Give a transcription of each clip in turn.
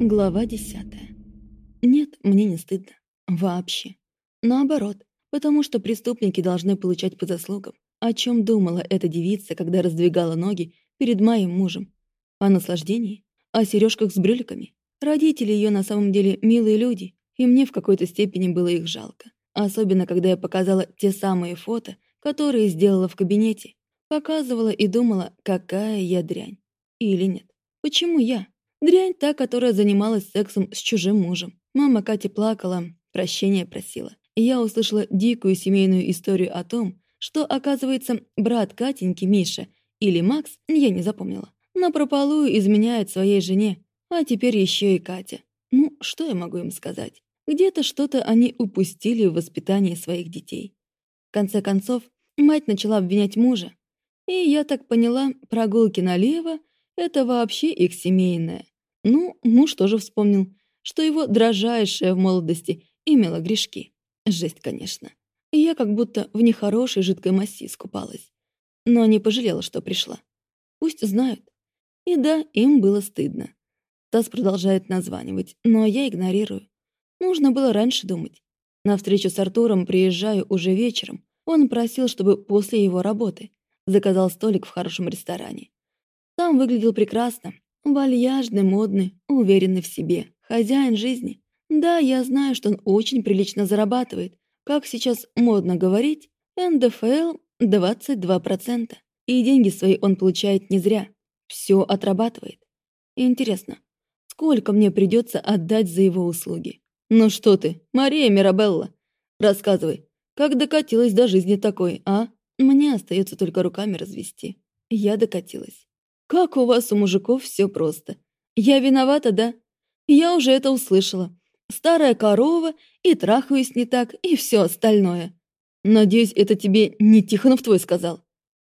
Глава десятая. Нет, мне не стыдно. Вообще. Наоборот, потому что преступники должны получать по заслугам. О чем думала эта девица, когда раздвигала ноги перед моим мужем? О наслаждении? О сережках с брюликами? Родители ее на самом деле милые люди, и мне в какой-то степени было их жалко. Особенно, когда я показала те самые фото, которые сделала в кабинете. Показывала и думала, какая я дрянь. Или нет. Почему я? Дрянь та, которая занималась сексом с чужим мужем. Мама Кати плакала, прощения просила. И я услышала дикую семейную историю о том, что, оказывается, брат Катеньки, Миша, или Макс, я не запомнила, напропалую изменяет своей жене, а теперь еще и Катя. Ну, что я могу им сказать? Где-то что-то они упустили в воспитании своих детей. В конце концов, мать начала обвинять мужа. И я так поняла, прогулки налево — это вообще их семейное. Ну, муж тоже вспомнил, что его дрожайшая в молодости имела грешки. Жесть, конечно. Я как будто в нехорошей жидкой массе искупалась. Но не пожалела, что пришла. Пусть знают. И да, им было стыдно. Тасс продолжает названивать, но я игнорирую. Нужно было раньше думать. На встречу с Артуром приезжаю уже вечером. Он просил, чтобы после его работы. Заказал столик в хорошем ресторане. Там выглядел прекрасно, Вальяжный, модный, уверенный в себе, хозяин жизни. Да, я знаю, что он очень прилично зарабатывает. Как сейчас модно говорить, НДФЛ 22%. И деньги свои он получает не зря. Все отрабатывает. Интересно, сколько мне придется отдать за его услуги? Ну что ты, Мария Мирабелла, рассказывай, как докатилась до жизни такой, а? Мне остается только руками развести. Я докатилась. Как у вас, у мужиков, все просто. Я виновата, да? Я уже это услышала. Старая корова, и трахаюсь не так, и все остальное. Надеюсь, это тебе не Тихонов твой сказал.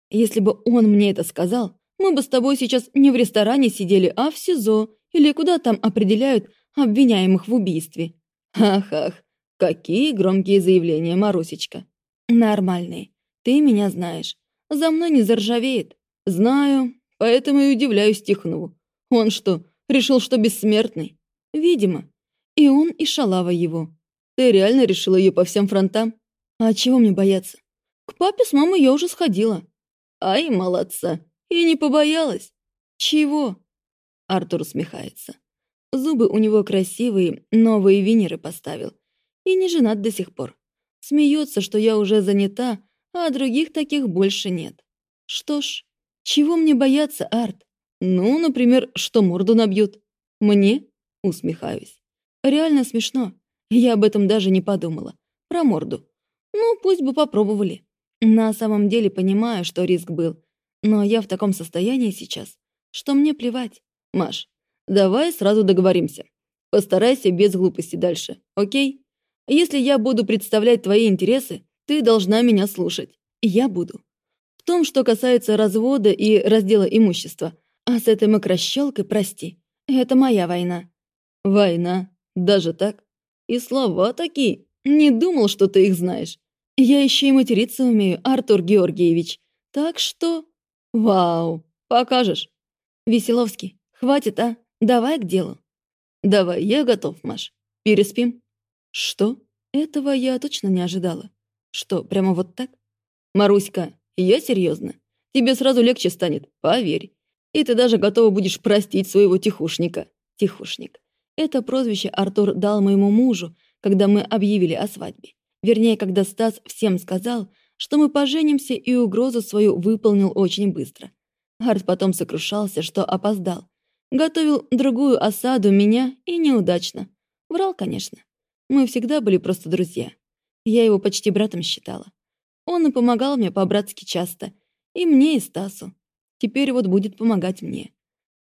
Если бы он мне это сказал, мы бы с тобой сейчас не в ресторане сидели, а в СИЗО, или куда там определяют обвиняемых в убийстве. Ах-ах, какие громкие заявления, Марусечка. Нормальные. Ты меня знаешь. За мной не заржавеет. Знаю, Поэтому и удивляюсь Тихонову. Он что, решил, что бессмертный? Видимо. И он, и шалава его. Ты реально решила ее по всем фронтам? А чего мне бояться? К папе с мамой я уже сходила. Ай, молодца. И не побоялась. Чего? Артур усмехается. Зубы у него красивые, новые винеры поставил. И не женат до сих пор. Смеется, что я уже занята, а других таких больше нет. Что ж, чего мне бояться, Арт? Ну, например, что морду набьют. Мне? Усмехаюсь. Реально смешно. Я об этом даже не подумала. Про морду. Ну, пусть бы попробовали. На самом деле понимаю, что риск был. Но я в таком состоянии сейчас, что мне плевать. Маш, давай сразу договоримся. Постарайся без глупости дальше, окей? Если я буду представлять твои интересы, ты должна меня слушать. Я буду том, что касается развода и раздела имущества. А с этой мокрощелкой, прости, это моя война». «Война? Даже так? И слова такие. Не думал, что ты их знаешь. Я еще и материться умею, Артур Георгиевич. Так что... Вау, покажешь?» «Веселовский, хватит, а? Давай к делу». «Давай, я готов, Маш. Переспим?» «Что? Этого я точно не ожидала. Что, прямо вот так?» «Маруська, я серьезно. Тебе сразу легче станет, поверь. И ты даже готова будешь простить своего тихушника. Тихушник. Это прозвище Артур дал моему мужу, когда мы объявили о свадьбе. Вернее, когда Стас всем сказал, что мы поженимся и угрозу свою выполнил очень быстро. Арт потом сокрушался, что опоздал. Готовил другую осаду меня и неудачно. Врал, конечно. Мы всегда были просто друзья. Я его почти братом считала. Он и помогал мне по-братски часто. И мне, и Стасу. Теперь вот будет помогать мне.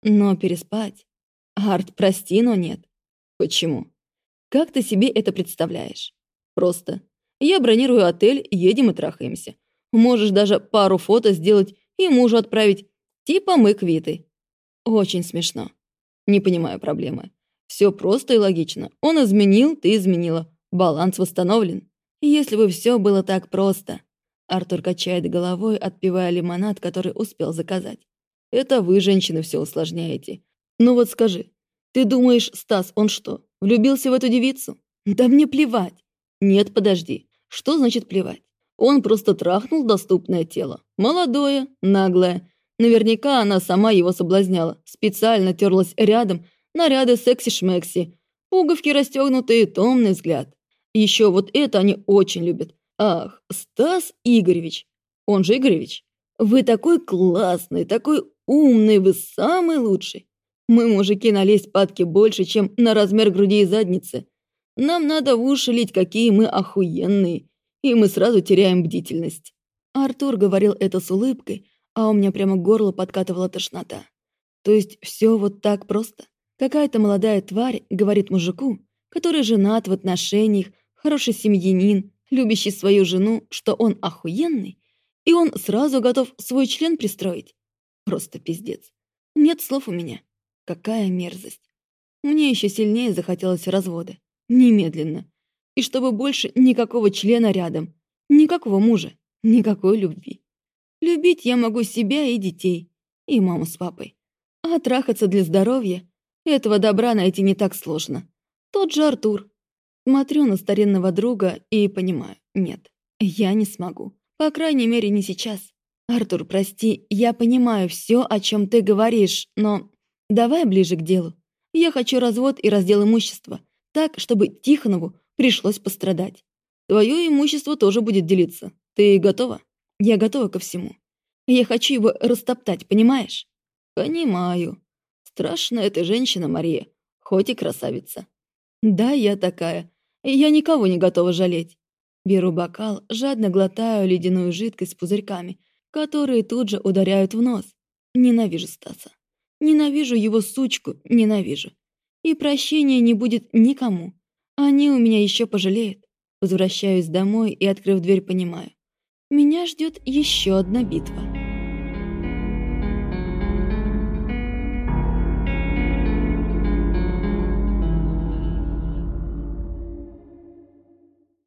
Но переспать... Арт, прости, но нет. Почему? Как ты себе это представляешь? Просто. Я бронирую отель, едем и трахаемся. Можешь даже пару фото сделать и мужу отправить. Типа мы квиты. Очень смешно. Не понимаю проблемы. Все просто и логично. Он изменил, ты изменила. Баланс восстановлен. Если бы все было так просто. Артур качает головой, отпивая лимонад, который успел заказать. «Это вы, женщины, все усложняете. Ну вот скажи, Ты думаешь, Стас, он что, влюбился в эту девицу? Да мне плевать. Нет, подожди. Что значит плевать? Он просто трахнул доступное тело. Молодое, наглое. Наверняка она сама его соблазняла. Специально терлась рядом, наряды секси-шмекси. Пуговки расстегнутые, томный взгляд. Еще вот это они очень любят. Ах, Стас Игоревич. Он же Игоревич. Вы такой классный, такой умный, вы самый лучший. Мы, мужики, на лезть падки больше, чем на размер груди и задницы. Нам надо в уши лить, какие мы охуенные. И мы сразу теряем бдительность. Артур говорил это с улыбкой, а у меня прямо горло подкатывала тошнота. То есть все вот так просто. Какая-то молодая тварь говорит мужику, который женат в отношениях, хороший семьянин, любящий свою жену, что он охуенный, и он сразу готов свой член пристроить. Просто пиздец. Нет слов у меня. Какая мерзость. Мне еще сильнее захотелось развода. Немедленно. И чтобы больше никакого члена рядом. Никакого мужа. Никакой любви. Любить я могу себя и детей. И маму с папой. А трахаться для здоровья — этого добра найти не так сложно. Тот же Артур. Смотрю на старинного друга и понимаю, нет, я не смогу. По крайней мере, не сейчас. Артур, прости, я понимаю все, о чем ты говоришь, но давай ближе к делу. Я хочу развод и раздел имущества, так, чтобы Тихонову пришлось пострадать. Твое имущество тоже будет делиться. Ты готова? Я готова ко всему. Я хочу его растоптать, понимаешь? Понимаю. Страшная ты женщина, Мария, хоть и красавица. Да, я такая. Я никого не готова жалеть. Беру бокал, жадно глотаю ледяную жидкость с пузырьками, которые тут же ударяют в нос. Ненавижу Стаса. Ненавижу его сучку, ненавижу. И прощения не будет никому. Они у меня еще пожалеют. Возвращаюсь домой и, открыв дверь, понимаю. Меня ждет еще одна битва.